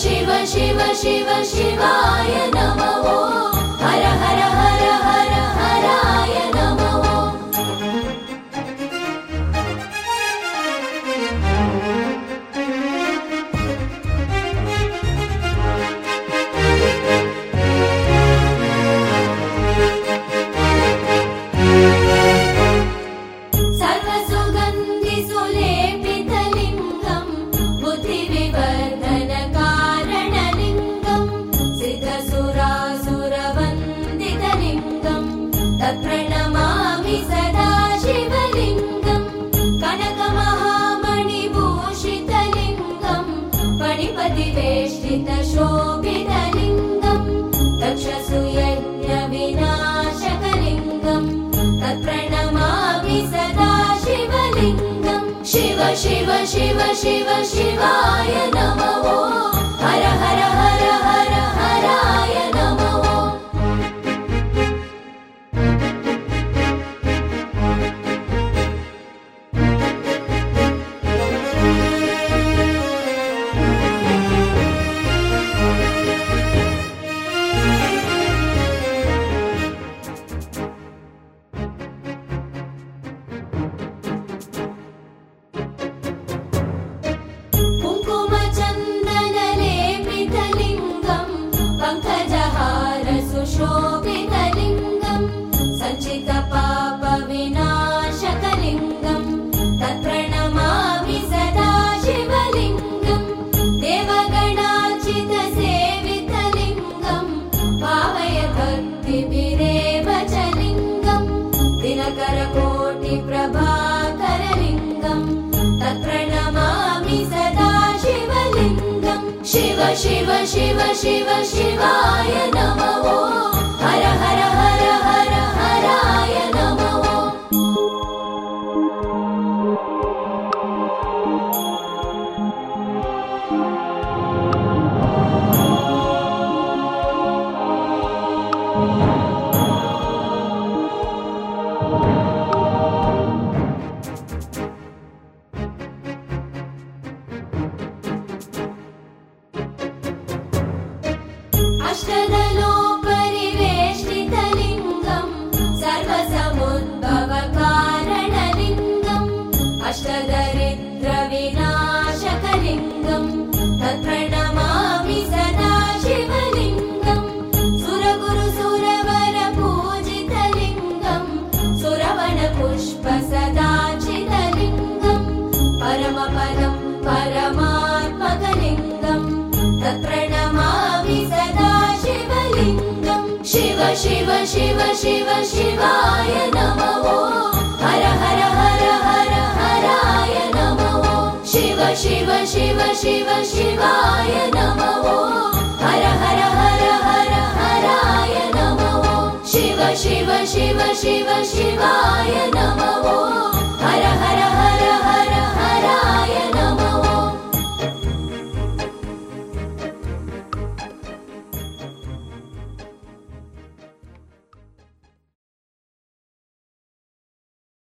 शिव शिव शिव शिवाय नमो शिव शिव शिव शिव शिवाय नमो शिव शिव शिव शिव शिवाय नमो अष्टदलोपरिवेष्टितलिङ्गम् सर्वसमुद्भवकारणलिङ्गम् अष्टदरिद्रविनाशकलिङ्गम् तत्प्रणमामि सदा शिवलिङ्गम् सुरगुरुसुरवरपूजितलिङ्गम् सुरवणपुष्पसदाचितलिङ्गम् परमपदम् शिव शिव शिव शिव शिवाय नमो। हर हर हर हर हराय नमो। शिव शिव शिव शिव शिवाय नमो। हर हर हर हर हराय नमो। शिव शिव शिव शिव शिवाय